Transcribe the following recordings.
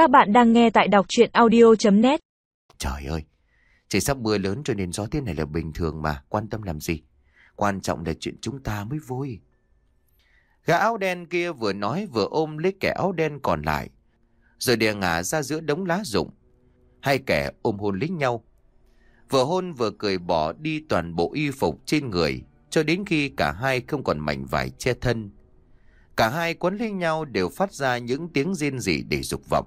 Các bạn đang nghe tại đọc chuyện audio.net Trời ơi, trời sắp mưa lớn cho nên gió tiết này là bình thường mà, quan tâm làm gì? Quan trọng là chuyện chúng ta mới vui. Gã áo đen kia vừa nói vừa ôm lấy kẻ áo đen còn lại, rồi đè ngả ra giữa đống lá rụng. Hai kẻ ôm hôn lấy nhau. Vừa hôn vừa cười bỏ đi toàn bộ y phục trên người, cho đến khi cả hai không còn mảnh vải che thân. Cả hai quấn lấy nhau đều phát ra những tiếng rên rỉ để dục vọng.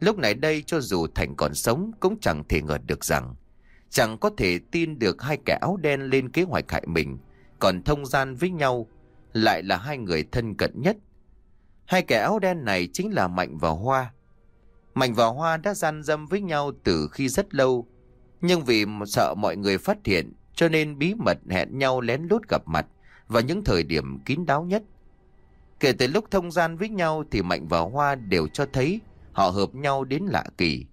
Lúc này đây cho dù Thành còn sống cũng chẳng thể ngờ được rằng chẳng có thể tin được hai kẻ áo đen lên kế hoạch hại mình còn thông gian với nhau lại là hai người thân cận nhất. Hai kẻ áo đen này chính là Mạnh và Hoa. Mạnh và Hoa đã gian dâm với nhau từ khi rất lâu, nhưng vì sợ mọi người phát hiện cho nên bí mật hẹn nhau lén lút gặp mặt vào những thời điểm kín đáo nhất. Kể từ lúc thông gian với nhau thì Mạnh và Hoa đều cho thấy họ hợp nhau đến lạ kỳ.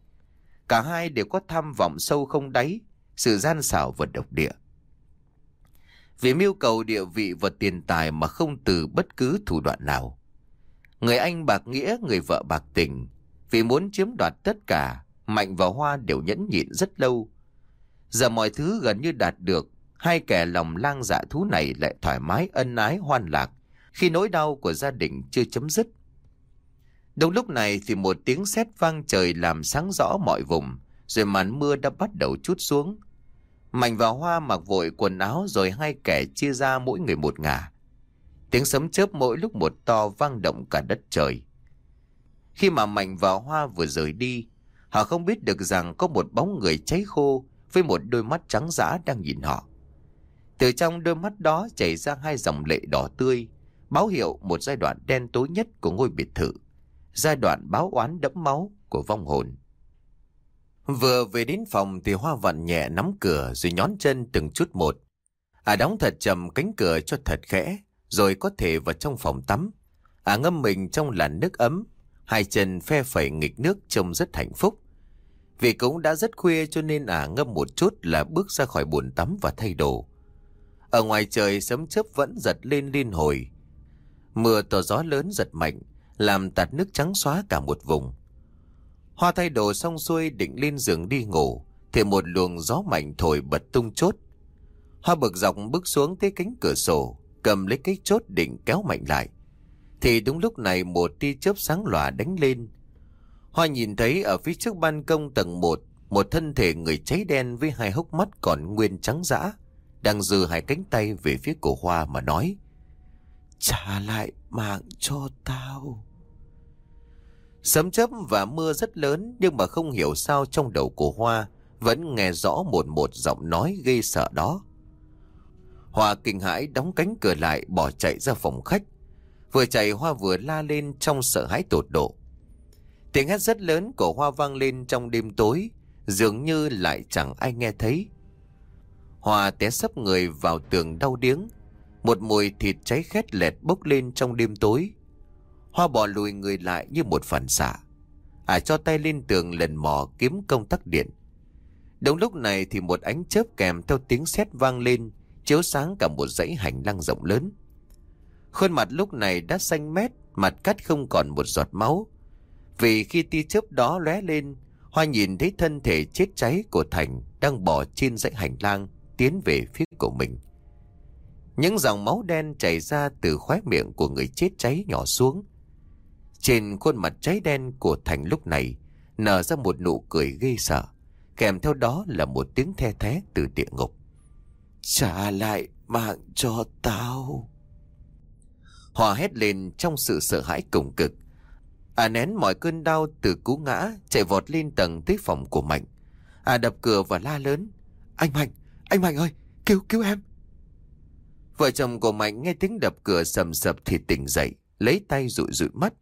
Cả hai đều có tham vọng sâu không đáy, sự gian xảo và độc địa. Vì mưu cầu địa vị và tiền tài mà không từ bất cứ thủ đoạn nào. Người anh bạc nghĩa, người vợ bạc tình. Vì muốn chiếm đoạt tất cả, Mạnh và Hoa đều nhẫn nhịn rất lâu. Giờ mọi thứ gần như đạt được, hai kẻ lòng lang dạ thú này lại thoải mái ân ái hoan lạc khi nỗi đau của gia đình chưa chấm dứt. Đúng lúc này thì một tiếng sét vang trời làm sáng rõ mọi vùng, rồi màn mưa đã bắt đầu chút xuống. Mạnh và Hoa mặc vội quần áo rồi hai kẻ chia ra mỗi người một ngả. Tiếng sấm chớp mỗi lúc một to vang động cả đất trời. Khi mà Mạnh và Hoa vừa rời đi, họ không biết được rằng có một bóng người cháy khô với một đôi mắt trắng dã đang nhìn họ. Từ trong đôi mắt đó chảy ra hai dòng lệ đỏ tươi, báo hiệu một giai đoạn đen tối nhất của ngôi biệt thự, giai đoạn báo oán đẫm máu của vong hồn. Vừa về đến phòng thì Hoa vặn nhẹ nắm cửa rồi nhón chân từng chút một. À đóng thật chậm cánh cửa cho thật khẽ, rồi có thể vào trong phòng tắm. À ngâm mình trong làn nước ấm, hai chân phe phẩy nghịch nước trông rất hạnh phúc. Vì cũng đã rất khuya cho nên à ngâm một chút là bước ra khỏi bồn tắm và thay đồ. Ở ngoài trời sấm chớp vẫn giật lên liên hồi, Mưa to gió lớn giật mạnh, làm tạt nước trắng xóa cả một vùng. Hoa thay đồ xong xuôi định lên giường đi ngủ, thì một luồng gió mạnh thổi bật tung chốt. Hoa bực dọc bước xuống tới cánh cửa sổ, cầm lấy cái chốt định kéo mạnh lại. Thì đúng lúc này một tia chớp sáng lòa đánh lên. Hoa nhìn thấy ở phía trước ban công tầng 1, một thân thể người cháy đen với hai hốc mắt còn nguyên trắng dã, đang giơ hai cánh tay về phía cổ Hoa mà nói. Trả lại mạng cho tao. Sấm chớp và mưa rất lớn nhưng mà không hiểu sao trong đầu của Hoa vẫn nghe rõ một một giọng nói gây sợ đó. Hoa kinh hãi đóng cánh cửa lại bỏ chạy ra phòng khách. Vừa chạy Hoa vừa la lên trong sợ hãi tột độ. Tiếng hét rất lớn của Hoa vang lên trong đêm tối, dường như lại chẳng ai nghe thấy. Hoa té sấp người vào tường đau điếng, một mùi thịt cháy khét lẹt bốc lên trong đêm tối. Hoa bỏ lùi người lại như một phản xạ. À cho tay lên tường lần mò kiếm công tắc điện. Đúng lúc này thì một ánh chớp kèm theo tiếng sét vang lên, chiếu sáng cả một dãy hành lang rộng lớn. Khuôn mặt lúc này đã xanh mét, mặt cắt không còn một giọt máu. Vì khi tia chớp đó lóe lên, Hoa nhìn thấy thân thể chết cháy của Thành đang bỏ trên dãy hành lang tiến về phía của mình. Những dòng máu đen chảy ra từ khóe miệng của người chết cháy nhỏ xuống. Trên khuôn mặt cháy đen của Thành lúc này nở ra một nụ cười ghê sợ, kèm theo đó là một tiếng the thé từ địa ngục. Trả lại mạng cho tao. Hòa hét lên trong sự sợ hãi cùng cực. À nén mọi cơn đau từ cú ngã chạy vọt lên tầng tới phòng của Mạnh. À đập cửa và la lớn. Anh Mạnh, anh Mạnh ơi, cứu cứu em. Vợ chồng của Mạnh nghe tiếng đập cửa sầm sập thì tỉnh dậy, lấy tay rụi rụi mắt,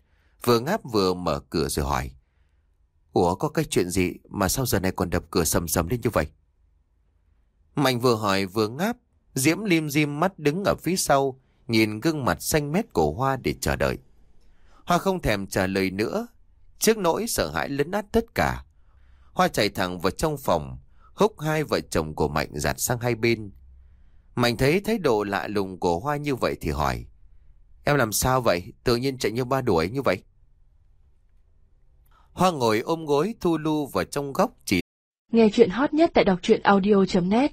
vừa ngáp vừa mở cửa rồi hỏi. Ủa có cái chuyện gì mà sao giờ này còn đập cửa sầm sầm lên như vậy? Mạnh vừa hỏi vừa ngáp, Diễm lim dim mắt đứng ở phía sau, nhìn gương mặt xanh mét của Hoa để chờ đợi. Hoa không thèm trả lời nữa, trước nỗi sợ hãi lấn át tất cả. Hoa chạy thẳng vào trong phòng, húc hai vợ chồng của Mạnh giặt sang hai bên, Mạnh thấy thái độ lạ lùng của Hoa như vậy thì hỏi. Em làm sao vậy? Tự nhiên chạy như ba đuổi như vậy. Hoa ngồi ôm gối thu lu vào trong góc chỉ Nghe chuyện hot nhất tại đọc truyện audio.net